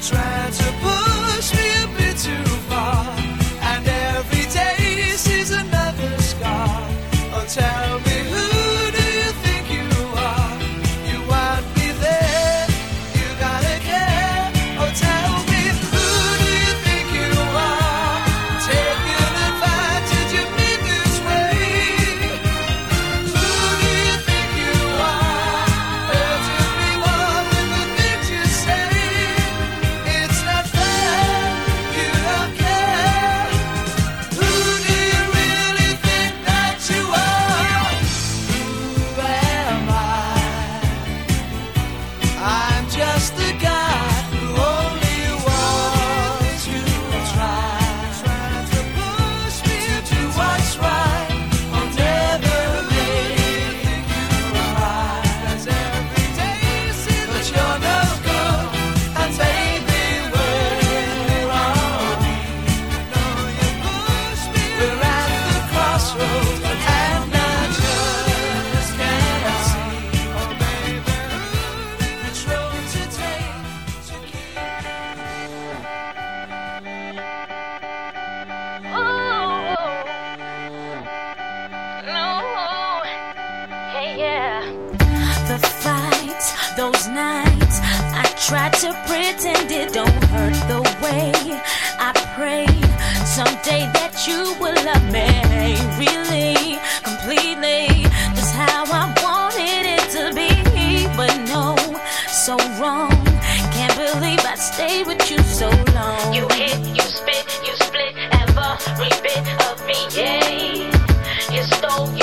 try.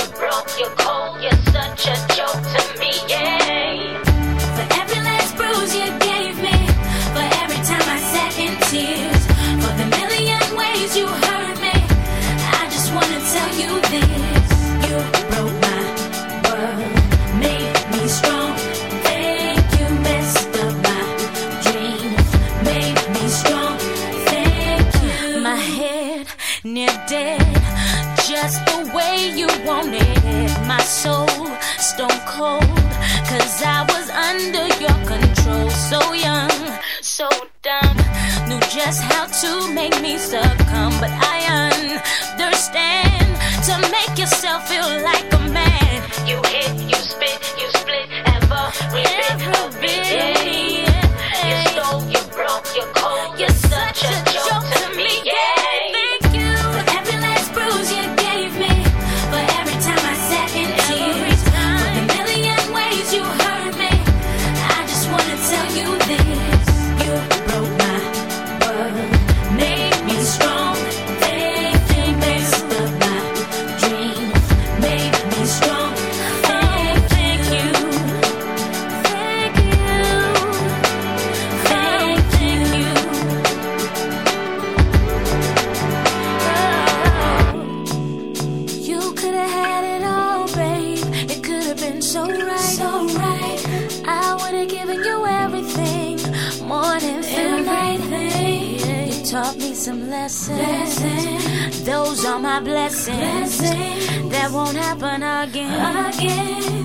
broke, you're cold, you're such a joke Cause I was under your control, so young, so dumb. Knew just how to make me succumb, but I understand to make yourself feel like a man. You hit, you spit, you split, every, every bit. bit. My blessings. blessings. That won't happen again. Again.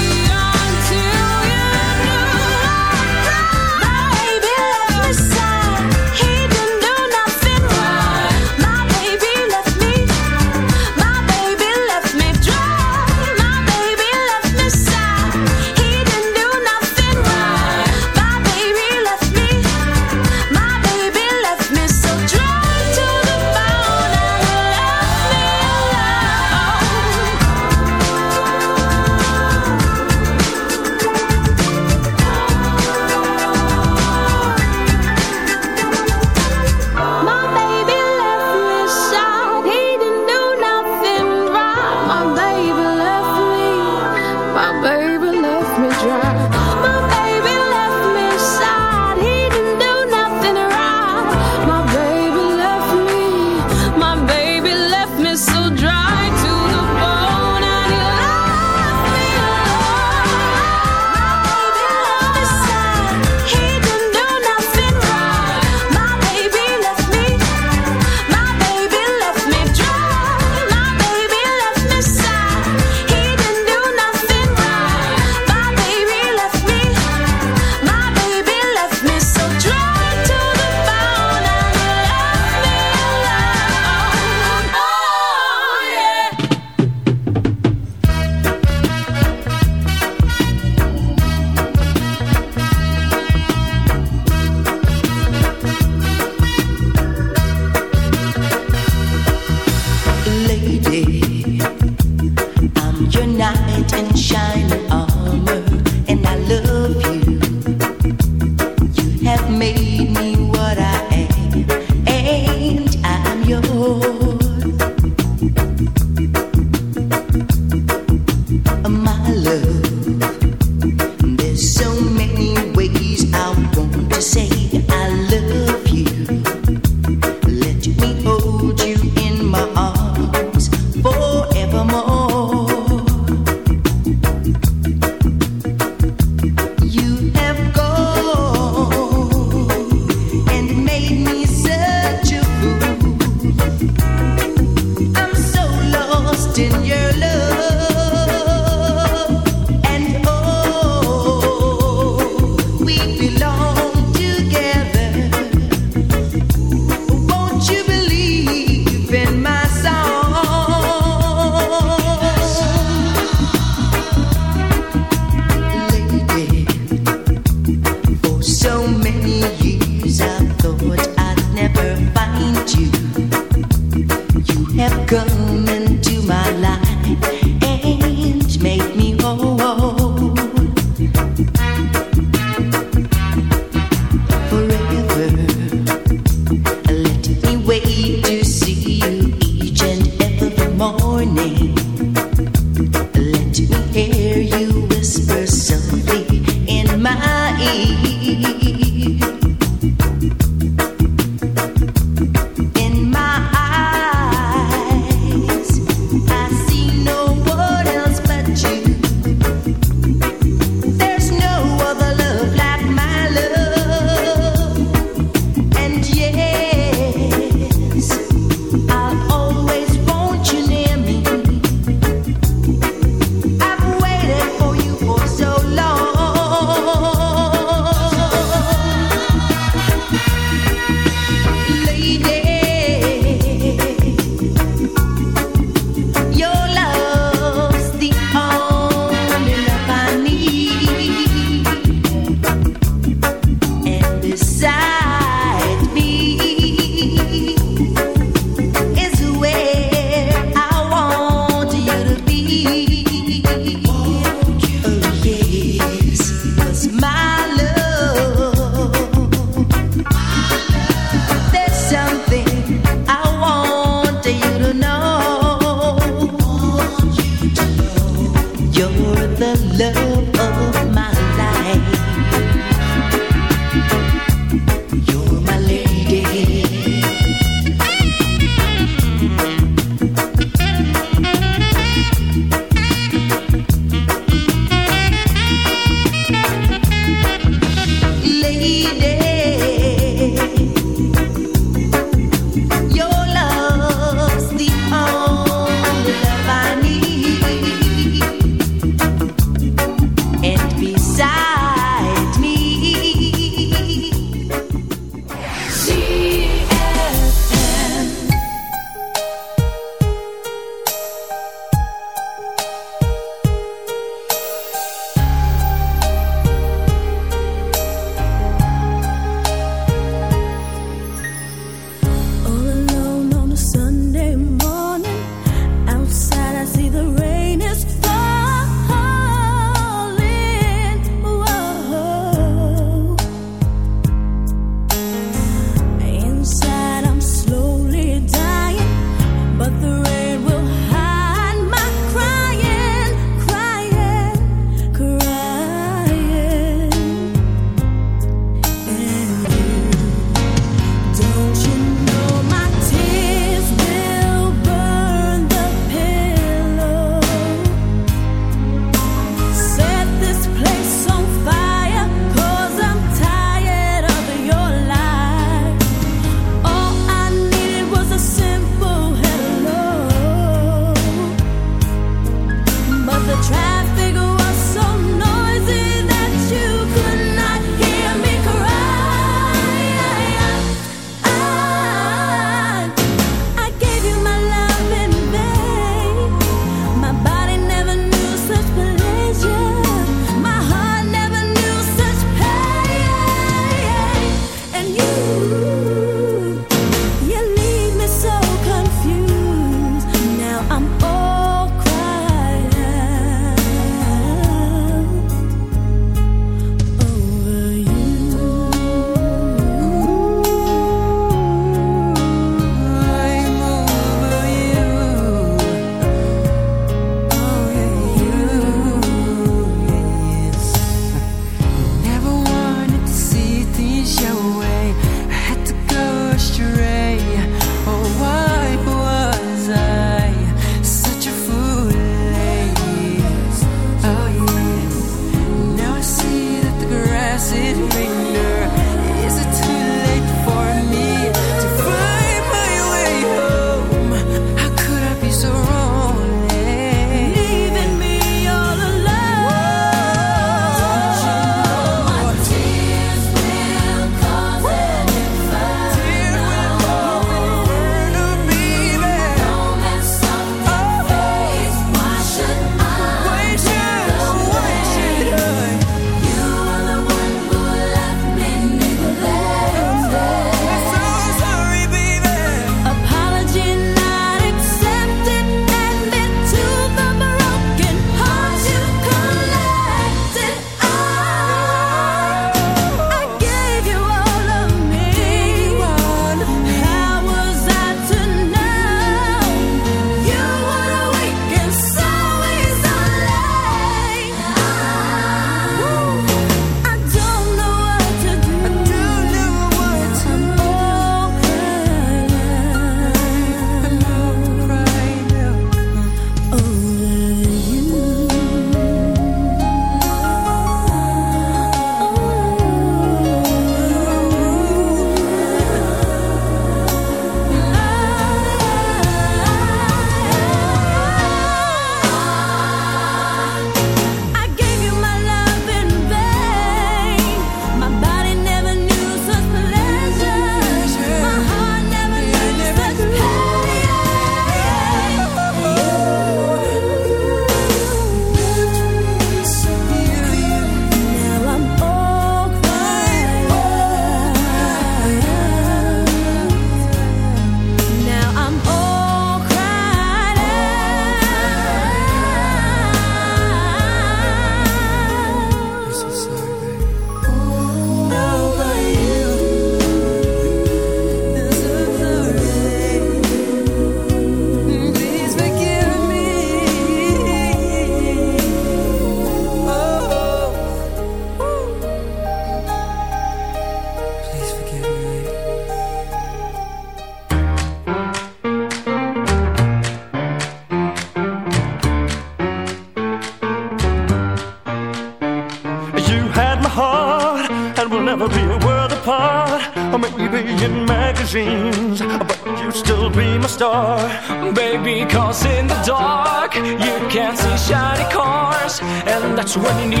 when you need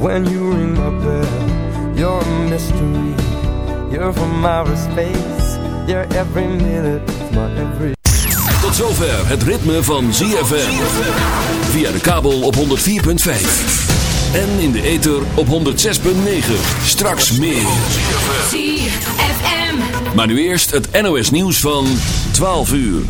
when you ring my bell. You're a mystery, you're from outer space, you're every minute of my every. Tot zover het ritme van ZFM. Via de kabel op 104.5. En in de ether op 106.9. Straks meer. ZFM. Maar nu eerst het NOS nieuws van 12 uur.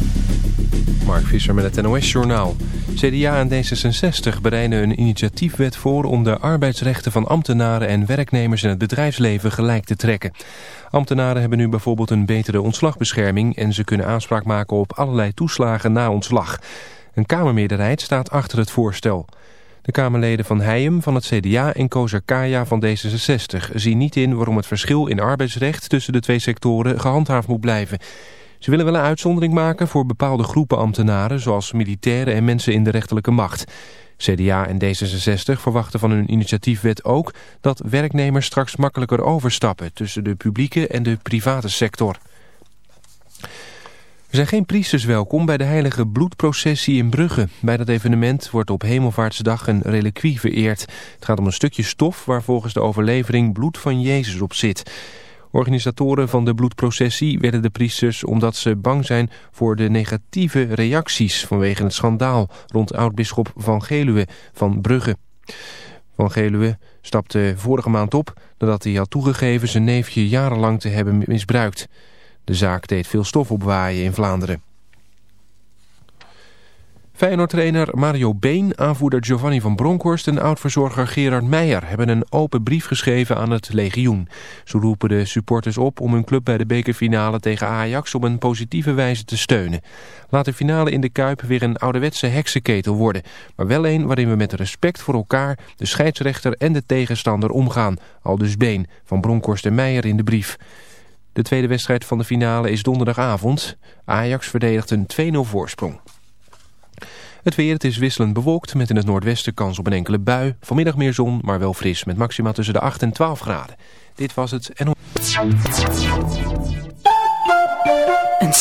Mark Visser met het NOS-journaal. CDA en D66 bereiden een initiatiefwet voor om de arbeidsrechten van ambtenaren en werknemers in het bedrijfsleven gelijk te trekken. Ambtenaren hebben nu bijvoorbeeld een betere ontslagbescherming en ze kunnen aanspraak maken op allerlei toeslagen na ontslag. Een Kamermeerderheid staat achter het voorstel. De Kamerleden van Heijem van het CDA en Kozer Kaya van D66 zien niet in waarom het verschil in arbeidsrecht tussen de twee sectoren gehandhaafd moet blijven. Ze willen wel een uitzondering maken voor bepaalde groepen ambtenaren... zoals militairen en mensen in de rechterlijke macht. CDA en D66 verwachten van hun initiatiefwet ook... dat werknemers straks makkelijker overstappen... tussen de publieke en de private sector. Er zijn geen priesters welkom bij de heilige bloedprocessie in Brugge. Bij dat evenement wordt op Hemelvaartsdag een reliquie vereerd. Het gaat om een stukje stof waar volgens de overlevering bloed van Jezus op zit... Organisatoren van de bloedprocessie werden de priesters omdat ze bang zijn voor de negatieve reacties vanwege het schandaal rond oud-bisschop Van Geluwe van Brugge. Van Geluwe stapte vorige maand op nadat hij had toegegeven zijn neefje jarenlang te hebben misbruikt. De zaak deed veel stof opwaaien in Vlaanderen. Feyenoord-trainer Mario Been, aanvoerder Giovanni van Bronckhorst en oud-verzorger Gerard Meijer hebben een open brief geschreven aan het legioen. Ze roepen de supporters op om hun club bij de bekerfinale tegen Ajax op een positieve wijze te steunen. Laat de finale in de Kuip weer een ouderwetse heksenketel worden, maar wel een waarin we met respect voor elkaar, de scheidsrechter en de tegenstander omgaan. Al dus Been, van Bronckhorst en Meijer in de brief. De tweede wedstrijd van de finale is donderdagavond. Ajax verdedigt een 2-0 voorsprong. Het weer, het is wisselend bewolkt met in het noordwesten kans op een enkele bui. Vanmiddag meer zon, maar wel fris met maxima tussen de 8 en 12 graden. Dit was het en... Een